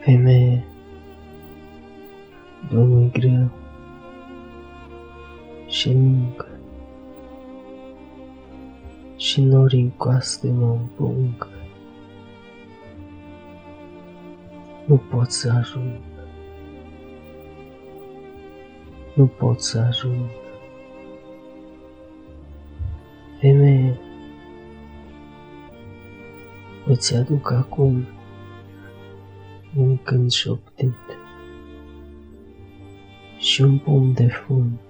Femeie, drumul e greu. Și muncă. Și norii în coaste mă împung. Nu pot să ajung, nu pot să ajung. Femeie, îți aduc acum un cânt șoptit și un pom de fum.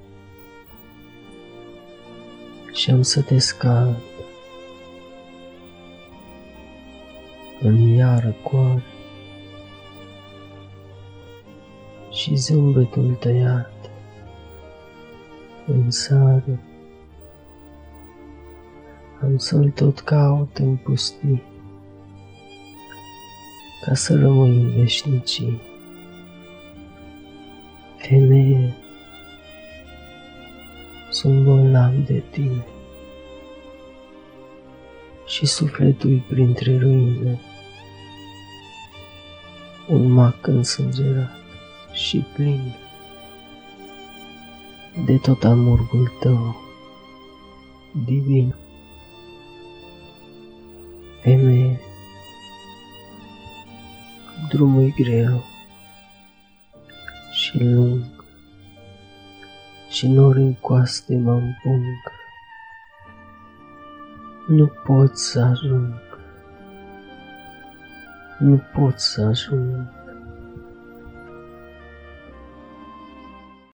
Și am să te scald în iară coare și zâmbetul tăiat în sare. Am să-l tot caut în pustii ca să rămâi în veșnicii. Femeie, sunt bolnav de tine și sufletul printre ruine, un mac însângerat și plin de tot amurgul tău divin. Femeie, drumul e greu și lung și nori în coaste mă împung. Nu pot să ajung, nu pot să ajung.